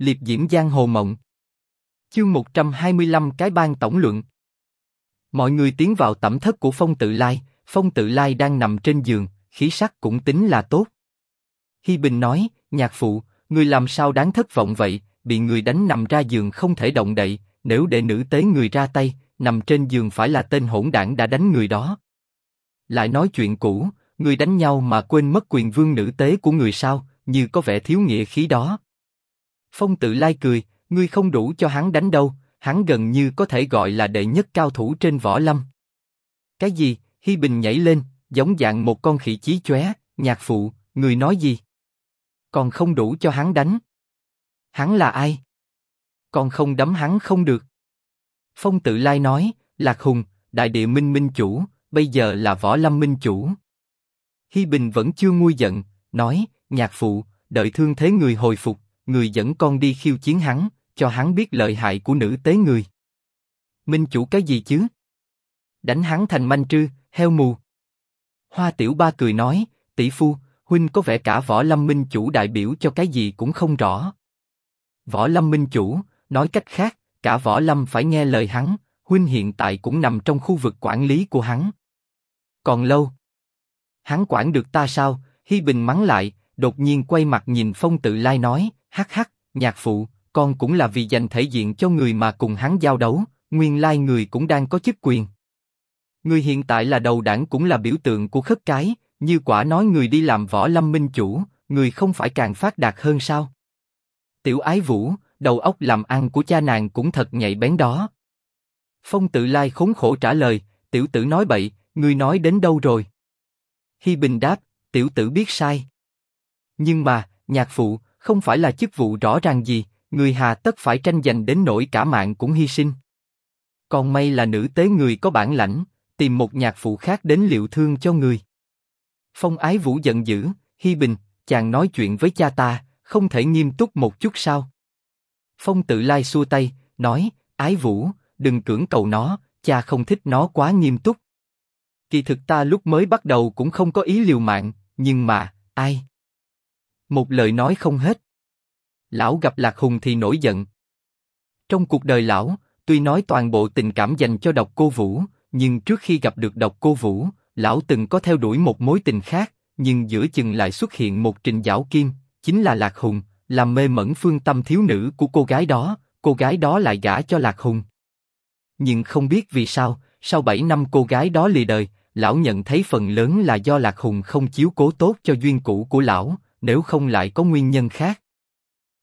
liệp diễm giang hồ mộng. Chương 125 cái ban tổng luận. Mọi người tiến vào tẩm thất của Phong Tự Lai, Phong Tự Lai đang nằm trên giường, khí sắc cũng tính là tốt. Hi Bình nói, nhạc phụ, người làm sao đáng thất vọng vậy, bị người đánh nằm ra giường không thể động đậy, nếu để nữ tế người ra tay, nằm trên giường phải là tên hỗn đảng đã đánh người đó. Lại nói chuyện cũ, người đánh nhau mà quên mất quyền vương nữ tế của người sao, như có vẻ thiếu nghĩa khí đó. Phong tự lai cười, ngươi không đủ cho hắn đánh đâu, hắn gần như có thể gọi là đệ nhất cao thủ trên võ lâm. Cái gì? Hi Bình nhảy lên, giống dạng một con khỉ chí chóe. Nhạc phụ, người nói gì? Còn không đủ cho hắn đánh. Hắn là ai? Còn không đấm hắn không được. Phong tự lai nói, Lạc Hùng, đại địa minh minh chủ, bây giờ là võ lâm minh chủ. Hi Bình vẫn chưa nguôi giận, nói, nhạc phụ, đợi thương thế người hồi phục, người dẫn con đi khiêu chiến hắn, cho hắn biết lợi hại của nữ tế người. Minh chủ cái gì chứ? Đánh hắn thành manh trư, heo mù. Hoa Tiểu Ba cười nói, tỷ phu, huynh có vẻ cả võ lâm minh chủ đại biểu cho cái gì cũng không rõ. Võ lâm minh chủ, nói cách khác, cả võ lâm phải nghe lời hắn. Huynh hiện tại cũng nằm trong khu vực quản lý của hắn. Còn lâu. Hắn quản được ta sao? Hi Bình mắng lại, đột nhiên quay mặt nhìn Phong Tự Lai nói, hắc hắc, nhạc phụ, con cũng là vì dành thể diện cho người mà cùng hắn giao đấu, nguyên lai người cũng đang có chức quyền. Người hiện tại là đầu đảng cũng là biểu tượng của khất cái, như quả nói người đi làm võ lâm minh chủ, người không phải càng phát đạt hơn sao? Tiểu Ái Vũ, đầu óc làm ăn của cha nàng cũng thật nhạy bén đó. Phong Tự Lai khốn khổ trả lời, tiểu tử nói bậy, người nói đến đâu rồi? Hi Bình đáp, tiểu tử biết sai. Nhưng mà, nhạc phụ, không phải là chức vụ rõ ràng gì, người hà tất phải tranh giành đến nỗi cả mạng cũng hy sinh. Còn may là nữ tế người có bản lãnh, tìm một nhạc phụ khác đến liệu thương cho người. Phong Ái Vũ giận dữ, Hi Bình, chàng nói chuyện với cha ta, không thể nghiêm túc một chút sao? Phong Tự Lai xua tay, nói, Ái Vũ, đừng cưỡng cầu nó, cha không thích nó quá nghiêm túc. Kỳ thực ta lúc mới bắt đầu cũng không có ý liều mạng, nhưng mà, ai? Một lời nói không hết. Lão gặp Lạc Hùng thì nổi giận. Trong cuộc đời lão, tuy nói toàn bộ tình cảm dành cho độc cô Vũ, nhưng trước khi gặp được độc cô Vũ, lão từng có theo đuổi một mối tình khác, nhưng giữa chừng lại xuất hiện một trình giảo kim, chính là Lạc Hùng, làm mê mẩn phương tâm thiếu nữ của cô gái đó, cô gái đó lại gả cho Lạc Hùng. Nhưng không biết vì sao, sau 7 năm cô gái đó lìa đời, lão nhận thấy phần lớn là do Lạc Hùng không chiếu cố tốt cho duyên cũ của lão, nếu không lại có nguyên nhân khác.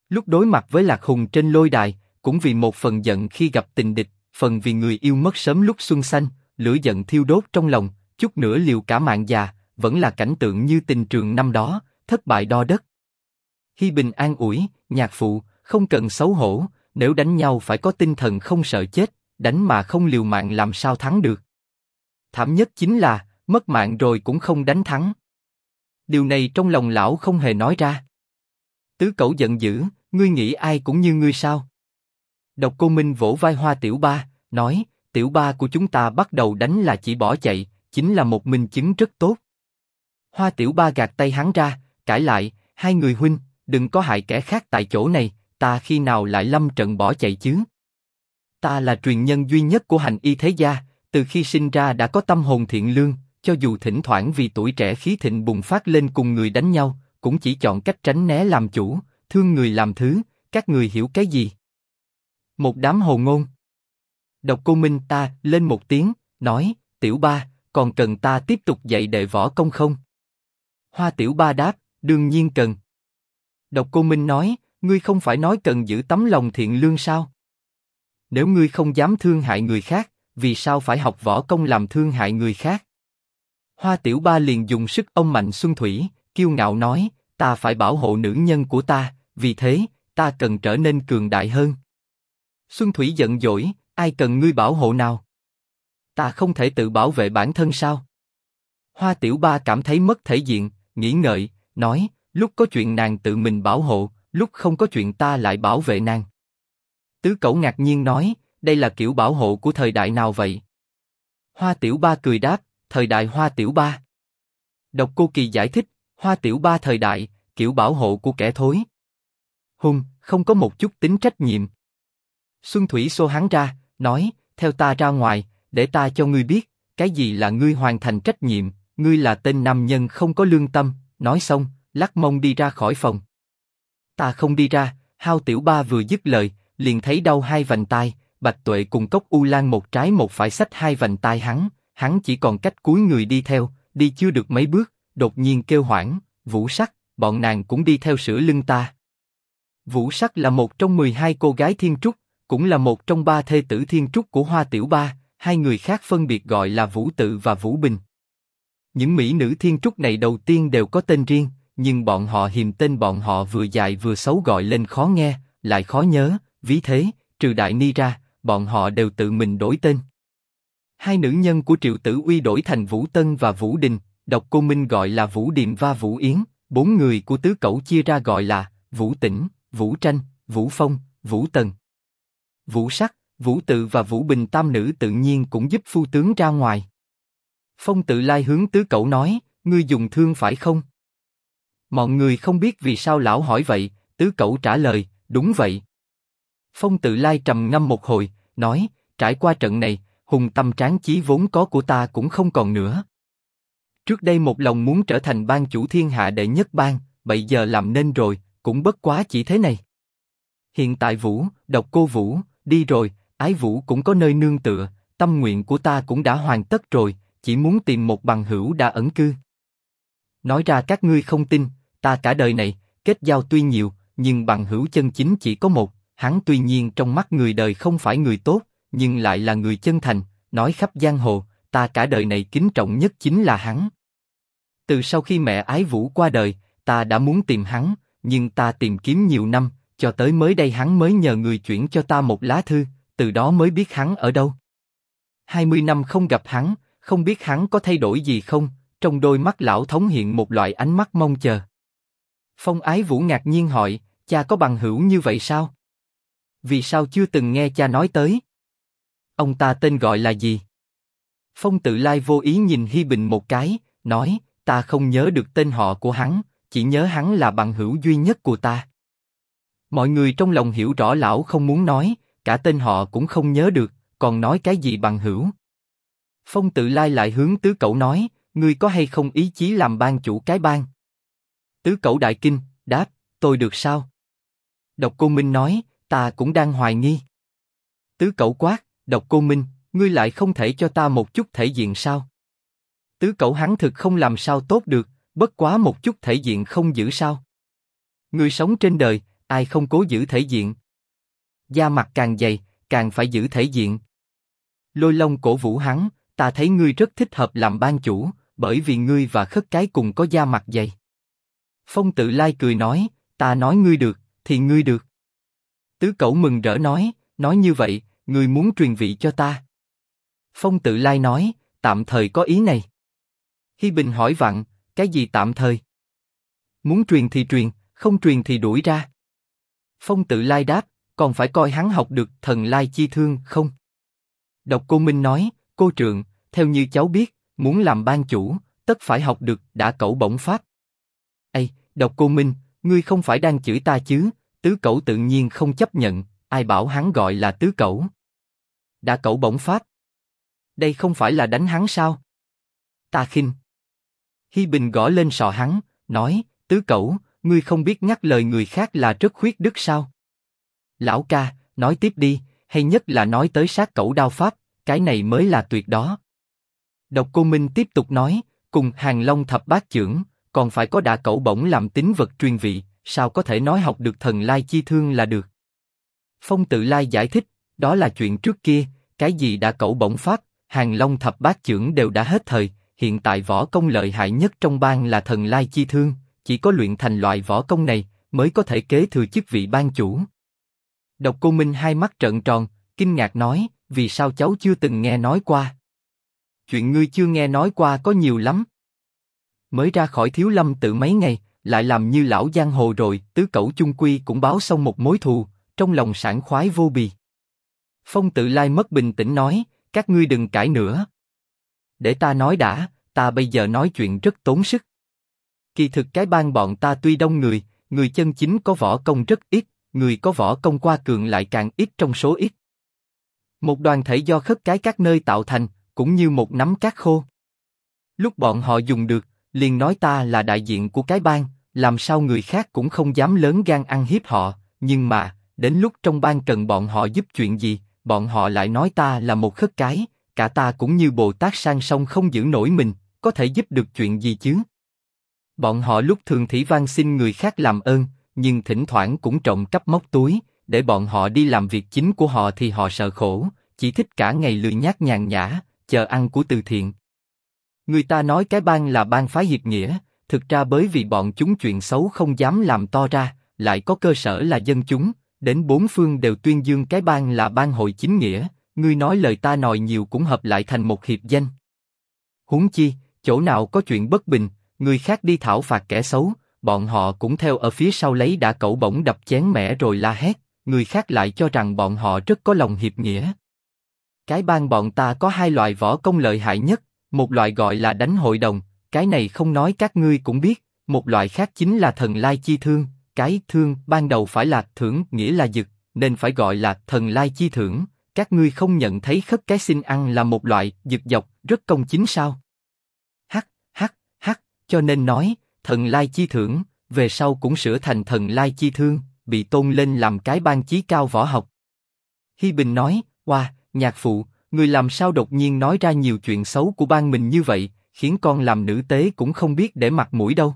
Lúc đối mặt với Lạc Hùng trên lôi đài, cũng vì một phần giận khi gặp tình địch, phần vì người yêu mất sớm lúc xuân xanh, lửa giận thiêu đốt trong lòng, chút nữa liều cả mạng già, vẫn là cảnh tượng như tình trường năm đó, thất bại đo đất. Hi Bình an ủi, nhạc phụ, không cần xấu hổ, nếu đánh nhau phải có tinh thần không sợ chết, đánh mà không liều mạng làm sao thắng được. Thảm nhất chính là, mất mạng rồi cũng không đánh thắng. Điều này trong lòng lão không hề nói ra. Tứ cẩu giận dữ, ngươi nghĩ ai cũng như ngươi sao? Độc Cô Minh vỗ vai Hoa Tiểu Ba, nói, Tiểu Ba của chúng ta bắt đầu đánh là chỉ bỏ chạy, chính là một minh chứng rất tốt. Hoa Tiểu Ba gạt tay hắn ra, cãi lại, hai người huynh, đừng có hại kẻ khác tại chỗ này, ta khi nào lại lâm trận bỏ chạy chứ? Ta là truyền nhân duy nhất của hành y thế gia, từ khi sinh ra đã có tâm hồn thiện lương, cho dù thỉnh thoảng vì tuổi trẻ khí thịnh bùng phát lên cùng người đánh nhau, cũng chỉ chọn cách tránh né làm chủ, thương người làm thứ, các người hiểu cái gì? Một đám hồ ngôn. Độc cô Minh ta lên một tiếng, nói, tiểu ba, còn cần ta tiếp tục dạy đệ võ công không? Hoa tiểu ba đáp, đương nhiên cần. Độc cô Minh nói, ngươi không phải nói cần giữ tấm lòng thiện lương sao? Nếu ngươi không dám thương hại người khác, vì sao phải học võ công làm thương hại người khác? Hoa Tiểu Ba liền dùng sức ông mạnh Xuân Thủy, kiêu ngạo nói, ta phải bảo hộ nữ nhân của ta, vì thế ta cần trở nên cường đại hơn. Xuân Thủy giận dỗi, ai cần ngươi bảo hộ nào? Ta không thể tự bảo vệ bản thân sao? Hoa Tiểu Ba cảm thấy mất thể diện, nghĩ ngợi, nói, lúc có chuyện nàng tự mình bảo hộ, lúc không có chuyện ta lại bảo vệ nàng. Tứ Cẩu ngạc nhiên nói, đây là kiểu bảo hộ của thời đại nào vậy? Hoa Tiểu Ba cười đáp, thời đại Hoa Tiểu Ba. Độc Cô Kỳ giải thích, Hoa Tiểu Ba thời đại, kiểu bảo hộ của kẻ thối. Hung, không có một chút tính trách nhiệm. Xuân Thủy xô hắn ra, nói, theo ta ra ngoài, để ta cho ngươi biết, cái gì là ngươi hoàn thành trách nhiệm, ngươi là tên nam nhân không có lương tâm, nói xong, lắc mông đi ra khỏi phòng. Ta không đi ra, Hao Tiểu Ba vừa dứt lời, liền thấy đau hai vành tai, Bạch Tuệ cùng Cốc U Lan một trái một phải sách hai vành tai hắn, hắn chỉ còn cách cuối người đi theo, đi chưa được mấy bước, đột nhiên kêu hoảng, Vũ Sắc, bọn nàng cũng đi theo sửa lưng ta. Vũ Sắc là một trong 12 cô gái thiên trúc, cũng là một trong ba thê tử thiên trúc của Hoa Tiểu Ba, hai người khác phân biệt gọi là Vũ Tự và Vũ Bình. Những mỹ nữ thiên trúc này đầu tiên đều có tên riêng, nhưng bọn họ hiềm tên bọn họ vừa dài vừa xấu gọi lên khó nghe, lại khó nhớ, ví thế, trừ Đại Ni ra, bọn họ đều tự mình đổi tên. Hai nữ nhân của Triệu Tử Uy đổi thành Vũ Tân và Vũ Đình, độc cô Minh gọi là Vũ Điềm và Vũ Yến, bốn người của tứ cẩu chia ra gọi là Vũ Tĩnh, Vũ Tranh, Vũ Phong, Vũ Tần. Vũ Sắc, Vũ Tự và Vũ Bình tam nữ tự nhiên cũng giúp phu tướng ra ngoài. Phong Tự Lai hướng tứ cẩu nói, ngươi dùng thương phải không? Mọi người không biết vì sao lão hỏi vậy, tứ cẩu trả lời, đúng vậy. Phong Tự Lai trầm ngâm một hồi, nói, trải qua trận này, hùng tâm tráng chí vốn có của ta cũng không còn nữa. Trước đây một lòng muốn trở thành ban chủ thiên hạ đệ nhất ban, bây giờ làm nên rồi, cũng bất quá chỉ thế này. Hiện tại Vũ, độc cô Vũ, đi rồi, ái Vũ cũng có nơi nương tựa, tâm nguyện của ta cũng đã hoàn tất rồi, chỉ muốn tìm một bằng hữu đã ẩn cư. Nói ra các ngươi không tin, ta cả đời này, kết giao tuy nhiều, nhưng bằng hữu chân chính chỉ có một, hắn tuy nhiên trong mắt người đời không phải người tốt, nhưng lại là người chân thành, nói khắp giang hồ, ta cả đời này kính trọng nhất chính là hắn. Từ sau khi mẹ ái vũ qua đời, ta đã muốn tìm hắn, nhưng ta tìm kiếm nhiều năm, cho tới mới đây hắn mới nhờ người chuyển cho ta một lá thư, từ đó mới biết hắn ở đâu. 20 năm không gặp hắn, không biết hắn có thay đổi gì không, trong đôi mắt lão thống hiện một loại ánh mắt mong chờ. Phong Ái Vũ ngạc nhiên hỏi, cha có bằng hữu như vậy sao? Vì sao chưa từng nghe cha nói tới? Ông ta tên gọi là gì? Phong Tự Lai vô ý nhìn Hi Bình một cái, nói, ta không nhớ được tên họ của hắn, chỉ nhớ hắn là bằng hữu duy nhất của ta. Mọi người trong lòng hiểu rõ lão không muốn nói, cả tên họ cũng không nhớ được, còn nói cái gì bằng hữu. Phong Tự Lai lại hướng tứ cậu nói, ngươi có hay không ý chí làm ban chủ cái bang? Tứ cậu đại kinh, đáp, tôi được sao? Độc Cô Minh nói, ta cũng đang hoài nghi. Tứ cậu quát, Độc Cô Minh, ngươi lại không thể cho ta một chút thể diện sao? Tứ cậu hắn thực không làm sao tốt được, bất quá một chút thể diện không giữ sao? Ngươi sống trên đời, ai không cố giữ thể diện? Da mặt càng dày, càng phải giữ thể diện. Lôi Long cổ vũ hắn, ta thấy ngươi rất thích hợp làm ban chủ, bởi vì ngươi và khất cái cùng có da mặt dày. Phong Tự Lai cười nói, ta nói ngươi được, thì ngươi được. Tứ Cẩu mừng rỡ nói, nói như vậy, người muốn truyền vị cho ta. Phong Tự Lai nói, tạm thời có ý này. Hi Bình hỏi vặn, cái gì tạm thời? Muốn truyền thì truyền, không truyền thì đuổi ra. Phong Tự Lai đáp, còn phải coi hắn học được thần lai chi thương không? Độc Cô Minh nói, cô trượng, theo như cháu biết, muốn làm ban chủ, tất phải học được đã cẩu bổng pháp. Ây, Độc Cô Minh, ngươi không phải đang chửi ta chứ? Tứ cẩu tự nhiên không chấp nhận, ai bảo hắn gọi là tứ cẩu? Đã cẩu bổng pháp. Đây không phải là đánh hắn sao? Ta khinh. Hi Bình gõ lên sọ hắn, nói, tứ cẩu, ngươi không biết nhắc lời người khác là rất khuyết đức sao? Lão ca, nói tiếp đi, hay nhất là nói tới sát cẩu đao pháp, cái này mới là tuyệt đó. Độc Cô Minh tiếp tục nói, cùng Hàng Long thập bát trưởng, còn phải có đả cẩu bổng làm tính vật truyền vị, sao có thể nói học được thần lai chi thương là được? Phong Tự Lai giải thích, đó là chuyện trước kia, cái gì đã cẩu bổng phát, Hàng Long thập bát trưởng đều đã hết thời, hiện tại võ công lợi hại nhất trong bang là thần lai chi thương, chỉ có luyện thành loại võ công này mới có thể kế thừa chức vị ban chủ. Độc Cô Minh hai mắt trợn tròn, kinh ngạc nói, vì sao cháu chưa từng nghe nói qua? Chuyện ngươi chưa nghe nói qua có nhiều lắm. Mới ra khỏi thiếu lâm tự mấy ngày, lại làm như lão giang hồ rồi, tứ cẩu chung quy cũng báo xong một mối thù, trong lòng sảng khoái vô bì. Phong tự lai mất bình tĩnh nói, các ngươi đừng cãi nữa. Để ta nói đã, ta bây giờ nói chuyện rất tốn sức. Kỳ thực cái ban bọn ta tuy đông người, người chân chính có võ công rất ít, người có võ công qua cường lại càng ít trong số ít. Một đoàn thể do khất cái các nơi tạo thành, cũng như một nắm cát khô. Lúc bọn họ dùng được, liền nói ta là đại diện của cái bang, làm sao người khác cũng không dám lớn gan ăn hiếp họ, nhưng mà, đến lúc trong bang cần bọn họ giúp chuyện gì, bọn họ lại nói ta là một khất cái, cả ta cũng như Bồ Tát sang sông không giữ nổi mình, có thể giúp được chuyện gì chứ? Bọn họ lúc thường thỉ van xin người khác làm ơn, nhưng thỉnh thoảng cũng trộm cắp móc túi, để bọn họ đi làm việc chính của họ thì họ sợ khổ, chỉ thích cả ngày lười nhác nhàn nhã, chờ ăn của từ thiện. Người ta nói cái bang là bang phái hiệp nghĩa, thực ra bởi vì bọn chúng chuyện xấu không dám làm to ra, lại có cơ sở là dân chúng, đến bốn phương đều tuyên dương cái bang là bang hội chính nghĩa, ngươi nói lời ta nói nhiều cũng hợp lại thành một hiệp danh. Huống chi, chỗ nào có chuyện bất bình, người khác đi thảo phạt kẻ xấu, bọn họ cũng theo ở phía sau lấy đã cẩu bổng đập chén mẻ rồi la hét, người khác lại cho rằng bọn họ rất có lòng hiệp nghĩa. Cái bang bọn ta có hai loại võ công lợi hại nhất, một loại gọi là đánh hội đồng, cái này không nói các ngươi cũng biết, một loại khác chính là thần lai chi thương, cái thương ban đầu phải là thưởng nghĩa là dực, nên phải gọi là thần lai chi thưởng. Các ngươi không nhận thấy khất cái xin ăn là một loại dực dọc rất công chính sao? Hắc hắc hắc, cho nên nói thần lai chi thưởng về sau cũng sửa thành thần lai chi thương, bị tôn lên làm cái ban chí cao võ học. Hi Bình nói, qua, nhạc phụ, người làm sao đột nhiên nói ra nhiều chuyện xấu của ban mình như vậy, khiến con làm nữ tế cũng không biết để mặt mũi đâu.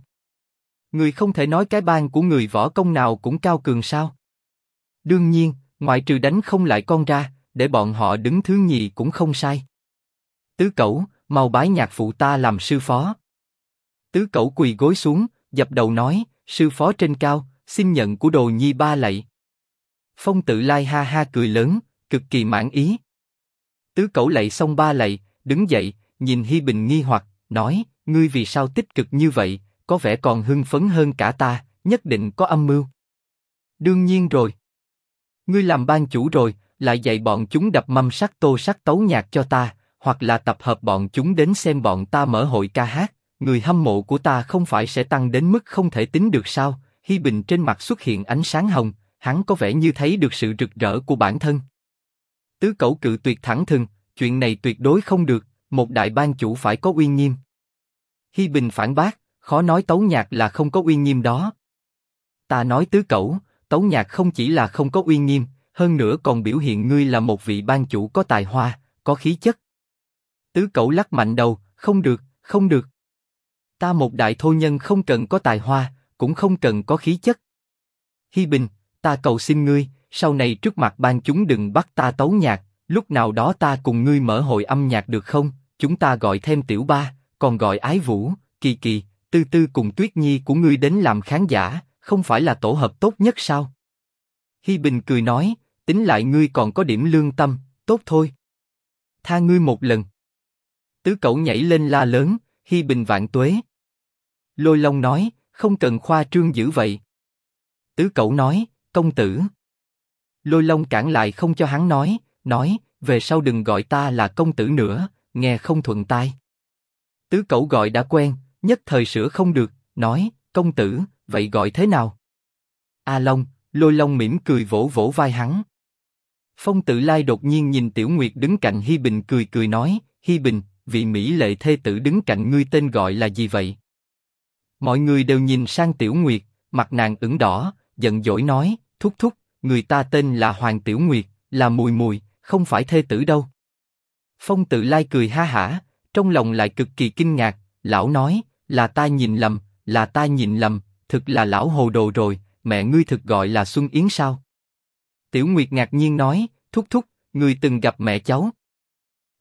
Người không thể nói cái ban của người võ công nào cũng cao cường sao? Đương nhiên, ngoại trừ đánh không lại con ra, để bọn họ đứng thứ nhì cũng không sai. Tứ cẩu, mau bái nhạc phụ ta làm sư phó. Tứ cẩu quỳ gối xuống, dập đầu nói, sư phó trên cao, xin nhận của đồ nhi ba lạy. Phong tự lai ha ha cười lớn, cực kỳ mãn ý. Tứ cẩu lạy xong ba lạy, đứng dậy, nhìn Hi Bình nghi hoặc, nói, ngươi vì sao tích cực như vậy, có vẻ còn hưng phấn hơn cả ta, nhất định có âm mưu. Đương nhiên rồi. Ngươi làm ban chủ rồi, lại dạy bọn chúng đập mâm sắc tô sắc tấu nhạc cho ta, hoặc là tập hợp bọn chúng đến xem bọn ta mở hội ca hát. Người hâm mộ của ta không phải sẽ tăng đến mức không thể tính được sao? Hi Bình trên mặt xuất hiện ánh sáng hồng, hắn có vẻ như thấy được sự rực rỡ của bản thân. Tứ cẩu cự tuyệt thẳng thừng, chuyện này tuyệt đối không được, một đại ban chủ phải có uy nghiêm. Hi Bình phản bác, khó nói tấu nhạc là không có uy nghiêm đó. Ta nói tứ cẩu, tấu nhạc không chỉ là không có uy nghiêm, hơn nữa còn biểu hiện ngươi là một vị ban chủ có tài hoa, có khí chất. Tứ cẩu lắc mạnh đầu, không được, không được. Ta một đại thô nhân không cần có tài hoa, cũng không cần có khí chất. Hi Bình, ta cầu xin ngươi, sau này trước mặt ban chúng đừng bắt ta tấu nhạc, lúc nào đó ta cùng ngươi mở hội âm nhạc được không? Chúng ta gọi thêm tiểu ba, còn gọi ái vũ, kỳ kỳ, tư tư cùng tuyết nhi của ngươi đến làm khán giả, không phải là tổ hợp tốt nhất sao? Hi Bình cười nói, tính lại ngươi còn có điểm lương tâm, tốt thôi. Tha ngươi một lần. Tứ cậu nhảy lên la lớn, Hi Bình vạn tuế. Lôi Long nói, không cần khoa trương dữ vậy. Tứ cậu nói, công tử. Lôi Long cản lại không cho hắn nói, nói, về sau đừng gọi ta là công tử nữa, nghe không thuận tai. Tứ cậu gọi đã quen, nhất thời sửa không được, nói, công tử, vậy gọi thế nào? A Long, Lôi Long mỉm cười vỗ vỗ vai hắn. Phong Tự Lai đột nhiên nhìn Tiểu Nguyệt đứng cạnh Hi Bình cười cười nói, Hi Bình, vị mỹ lệ thê tử đứng cạnh ngươi tên gọi là gì vậy? Mọi người đều nhìn sang Tiểu Nguyệt, mặt nàng ửng đỏ, giận dỗi nói, thúc thúc, người ta tên là Hoàng Tiểu Nguyệt, là mùi mùi, không phải thê tử đâu. Phong Tự Lai cười ha hả, trong lòng lại cực kỳ kinh ngạc, lão nói, là ta nhìn lầm, là ta nhìn lầm, thực là lão hồ đồ rồi, mẹ ngươi thực gọi là Xuân Yến sao? Tiểu Nguyệt ngạc nhiên nói, thúc thúc, ngươi từng gặp mẹ cháu.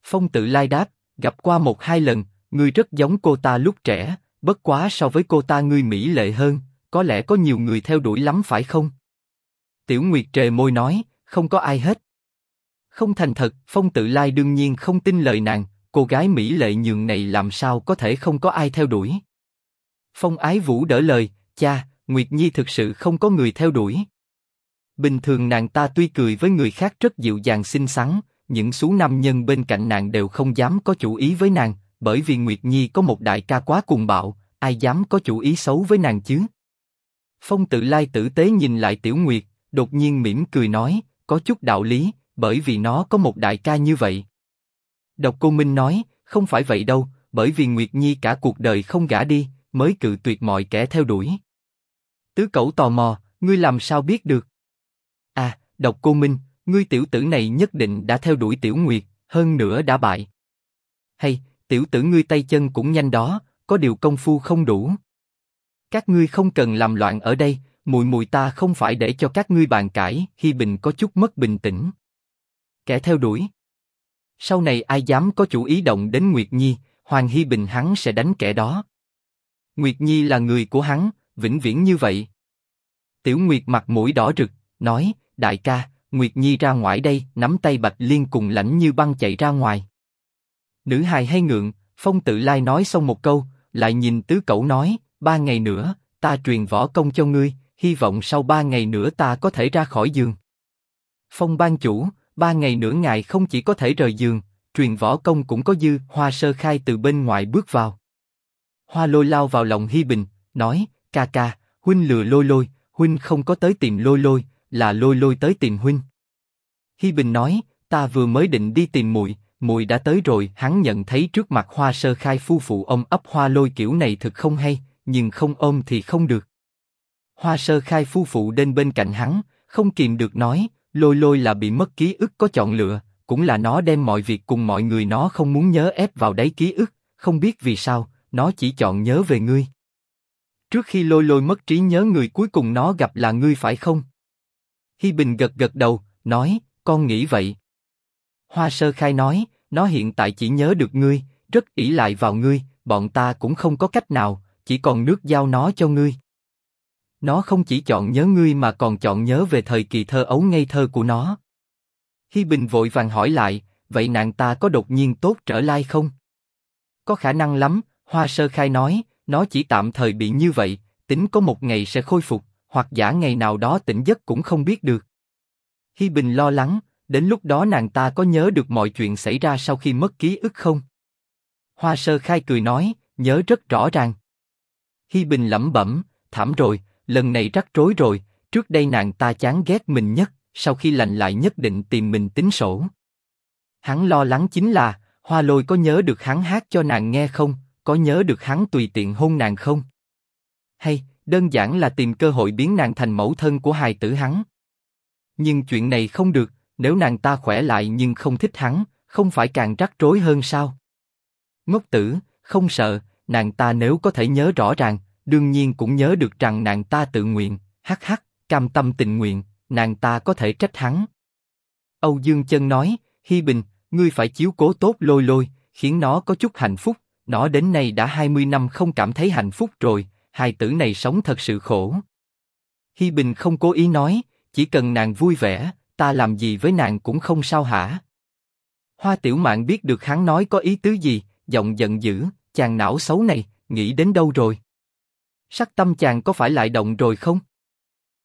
Phong Tự Lai đáp, gặp qua một hai lần, ngươi rất giống cô ta lúc trẻ, bất quá so với cô ta ngươi mỹ lệ hơn, có lẽ có nhiều người theo đuổi lắm phải không? Tiểu Nguyệt trề môi nói, không có ai hết. Không thành thật, Phong Tự Lai đương nhiên không tin lời nàng, cô gái mỹ lệ nhường này làm sao có thể không có ai theo đuổi. Phong Ái Vũ đỡ lời, cha, Nguyệt Nhi thực sự không có người theo đuổi. Bình thường nàng ta tuy cười với người khác rất dịu dàng xinh xắn, những số nam nhân bên cạnh nàng đều không dám có chủ ý với nàng, bởi vì Nguyệt Nhi có một đại ca quá cuồng bạo, ai dám có chủ ý xấu với nàng chứ? Phong Tự Lai tử tế nhìn lại Tiểu Nguyệt, đột nhiên mỉm cười nói, có chút đạo lý, bởi vì nó có một đại ca như vậy. Độc Cô Minh nói, không phải vậy đâu, bởi vì Nguyệt Nhi cả cuộc đời không gả đi, mới cự tuyệt mọi kẻ theo đuổi. Tứ Cẩu tò mò, ngươi làm sao biết được? À, Độc Cô Minh, ngươi tiểu tử này nhất định đã theo đuổi Tiểu Nguyệt, hơn nữa đã bại. Hay, tiểu tử ngươi tay chân cũng nhanh đó, có điều công phu không đủ. Các ngươi không cần làm loạn ở đây, mùi mùi ta không phải để cho các ngươi bàn cãi. Hi Bình có chút mất bình tĩnh. Kẻ theo đuổi. Sau này ai dám có chủ ý động đến Nguyệt Nhi, Hoàng Hi Bình hắn sẽ đánh kẻ đó. Nguyệt Nhi là người của hắn, vĩnh viễn như vậy. Tiểu Nguyệt mặt mũi đỏ rực, nói, đại ca, Nguyệt Nhi ra ngoài đây, nắm tay Bạch Liên cùng lãnh như băng chạy ra ngoài. Nữ hài hay ngượng, Phong Tự Lai nói xong một câu, lại nhìn Tứ Cẩu nói, ba ngày nữa, ta truyền võ công cho ngươi, hy vọng sau ba ngày nữa ta có thể ra khỏi giường. Phong ban chủ, ba ngày nửa ngày không chỉ có thể rời giường, truyền võ công cũng có dư. Hoa Sơ Khai từ bên ngoài bước vào. Hoa Lôi lao vào lòng Hi Bình, nói, ca ca, huynh lừa Lôi Lôi, huynh không có tới tìm Lôi Lôi, là Lôi Lôi tới tìm huynh. Hi Bình nói, ta vừa mới định đi tìm muội, muội đã tới rồi. Hắn nhận thấy trước mặt Hoa Sơ Khai phu phụ ôm ấp Hoa Lôi kiểu này thực không hay, nhưng không ôm thì không được. Hoa Sơ Khai phu phụ đến bên cạnh hắn, không kìm được nói, Lôi Lôi là bị mất ký ức có chọn lựa, cũng là nó đem mọi việc cùng mọi người nó không muốn nhớ ép vào đáy ký ức, không biết vì sao, nó chỉ chọn nhớ về ngươi. Trước khi Lôi Lôi mất trí nhớ người cuối cùng nó gặp là ngươi phải không? Hi Bình gật gật đầu, nói, con nghĩ vậy. Hoa Sơ Khai nói, nó hiện tại chỉ nhớ được ngươi, rất ỷ lại vào ngươi, bọn ta cũng không có cách nào, chỉ còn nước giao nó cho ngươi. Nó không chỉ chọn nhớ ngươi mà còn chọn nhớ về thời kỳ thơ ấu ngây thơ của nó. Hi Bình vội vàng hỏi lại, vậy nàng ta có đột nhiên tốt trở lại không? Có khả năng lắm, Hoa Sơ Khai nói, nó chỉ tạm thời bị như vậy, tính có một ngày sẽ khôi phục, hoặc giả ngày nào đó tỉnh giấc cũng không biết được. Hi Bình lo lắng, đến lúc đó nàng ta có nhớ được mọi chuyện xảy ra sau khi mất ký ức không? Hoa Sơ Khai cười nói, nhớ rất rõ ràng. Hi Bình lẩm bẩm, thảm rồi, lần này rắc rối rồi. Trước đây nàng ta chán ghét mình nhất, sau khi lành lại nhất định tìm mình tính sổ. Hắn lo lắng chính là, Hoa Lôi có nhớ được hắn hát cho nàng nghe không, có nhớ được hắn tùy tiện hôn nàng không? Hay, đơn giản là tìm cơ hội biến nàng thành mẫu thân của hài tử hắn. Nhưng chuyện này không được, nếu nàng ta khỏe lại nhưng không thích hắn, không phải càng rắc rối hơn sao? Ngốc tử, không sợ, nàng ta nếu có thể nhớ rõ ràng, đương nhiên cũng nhớ được rằng nàng ta tự nguyện, hắc hắc, cam tâm tình nguyện, nàng ta có thể trách hắn. Âu Dương Chân nói, Hi Bình, ngươi phải chiếu cố tốt lôi lôi, khiến nó có chút hạnh phúc, nó đến nay đã 20 năm không cảm thấy hạnh phúc rồi, hai tử này sống thật sự khổ. Hi Bình không cố ý nói, chỉ cần nàng vui vẻ, ta làm gì với nàng cũng không sao hả? Hoa Tiểu Mạn biết được hắn nói có ý tứ gì, giọng giận dữ, chàng não xấu này, nghĩ đến đâu rồi? Sắc tâm chàng có phải lại động rồi không?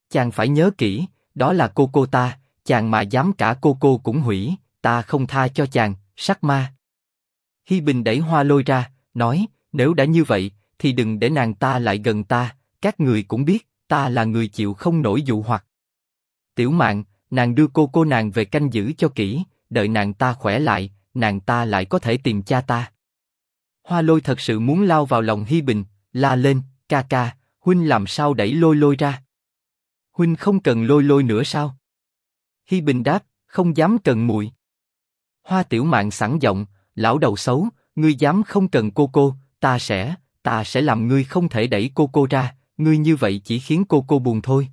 Chàng phải nhớ kỹ, đó là cô cô ta, chàng mà dám cả cô cô cũng hủy, ta không tha cho chàng, sắc ma. Hi Bình đẩy hoa lôi ra, nói, nếu đã như vậy, thì đừng để nàng ta lại gần ta, các người cũng biết, ta là người chịu không nổi dụ hoặc. Tiểu Mạn, nàng đưa cô cô nàng về canh giữ cho kỹ, đợi nàng ta khỏe lại, nàng ta lại có thể tìm cha ta. Hoa Lôi thật sự muốn lao vào lòng Hi Bình, la lên, ca ca, huynh làm sao đẩy Lôi Lôi ra? Huynh không cần Lôi Lôi nữa sao? Hi Bình đáp, không dám cần muội. Hoa Tiểu Mạn sẵn giọng, lão đầu xấu, ngươi dám không cần cô cô, ta sẽ, ta sẽ làm ngươi không thể đẩy cô cô ra, ngươi như vậy chỉ khiến cô cô buồn thôi.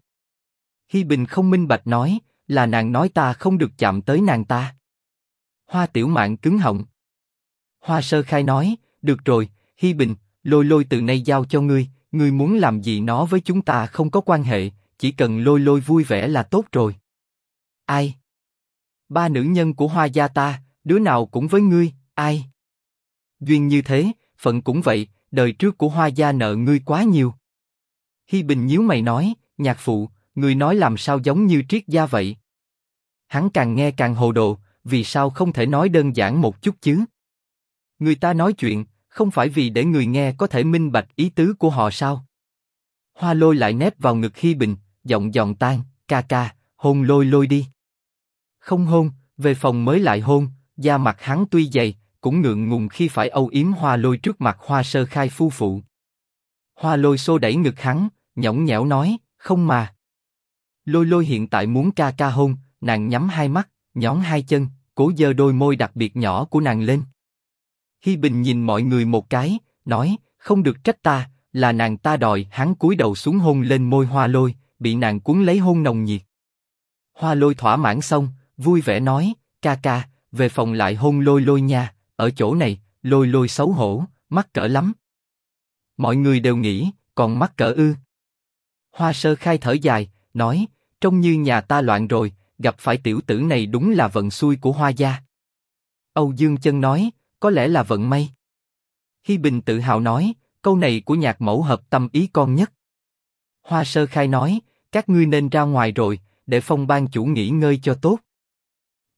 Hi Bình không minh bạch nói, là nàng nói ta không được chạm tới nàng ta. Hoa Tiểu Mạn cứng họng. Hoa Sơ Khai nói, được rồi, Hi Bình, lôi lôi từ nay giao cho ngươi, ngươi muốn làm gì nó với chúng ta không có quan hệ, chỉ cần lôi lôi vui vẻ là tốt rồi. Ai? Ba nữ nhân của Hoa gia ta, đứa nào cũng với ngươi, ai? Duyên như thế, phận cũng vậy, đời trước của Hoa gia nợ ngươi quá nhiều. Hi Bình nhíu mày nói, nhạc phụ, ngươi nói làm sao giống như triết gia vậy? Hắn càng nghe càng hồ đồ, vì sao không thể nói đơn giản một chút chứ? Người ta nói chuyện, không phải vì để người nghe có thể minh bạch ý tứ của họ sao? Hoa lôi lại nép vào ngực Hi Bình, giọng giòn tan, ca ca, hôn lôi lôi đi. Không hôn, về phòng mới lại hôn, da mặt hắn tuy dày, cũng ngượng ngùng khi phải âu yếm hoa lôi trước mặt hoa sơ khai phu phụ. Hoa lôi xô đẩy ngực hắn, nhõng nhẽo nói, không mà. Lôi lôi hiện tại muốn ca ca hôn, nàng nhắm hai mắt, nhón hai chân, cố giơ đôi môi đặc biệt nhỏ của nàng lên. Hi Bình nhìn mọi người một cái, nói, không được trách ta, là nàng ta đòi. Hắn cúi đầu xuống hôn lên môi hoa lôi, bị nàng cuốn lấy hôn nồng nhiệt. Hoa lôi thỏa mãn xong, vui vẻ nói, ca ca, về phòng lại hôn lôi lôi nha, ở chỗ này, lôi lôi xấu hổ, mắc cỡ lắm. Mọi người đều nghĩ, còn mắc cỡ ư. Hoa sơ khai thở dài, nói, trông như nhà ta loạn rồi, gặp phải tiểu tử này đúng là vận xui của hoa gia. Âu Dương Chân nói, có lẽ là vận may. Hi Bình tự hào nói, câu này của nhạc mẫu hợp tâm ý con nhất. Hoa Sơ Khai nói, các ngươi nên ra ngoài rồi, để phong ban chủ nghỉ ngơi cho tốt.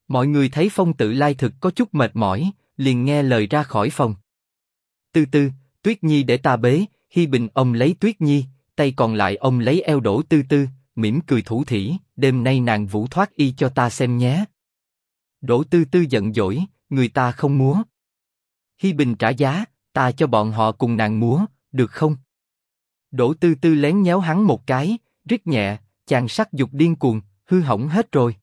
Mọi người thấy phong tự lai thực có chút mệt mỏi, liền nghe lời ra khỏi phòng. Từ từ, Tuyết Nhi để ta bế, Hi Bình ông lấy Tuyết Nhi, tay còn lại ông lấy eo đổ tư tư, mỉm cười thủ thỉ, đêm nay nàng vũ thoát y cho ta xem nhé. Đỗ tư tư giận dỗi, người ta không múa. Hi Bình trả giá, ta cho bọn họ cùng nàng múa, được không? Đỗ tư tư lén nhéo hắn một cái, rít nhẹ, chàng sắc dục điên cuồng, hư hỏng hết rồi.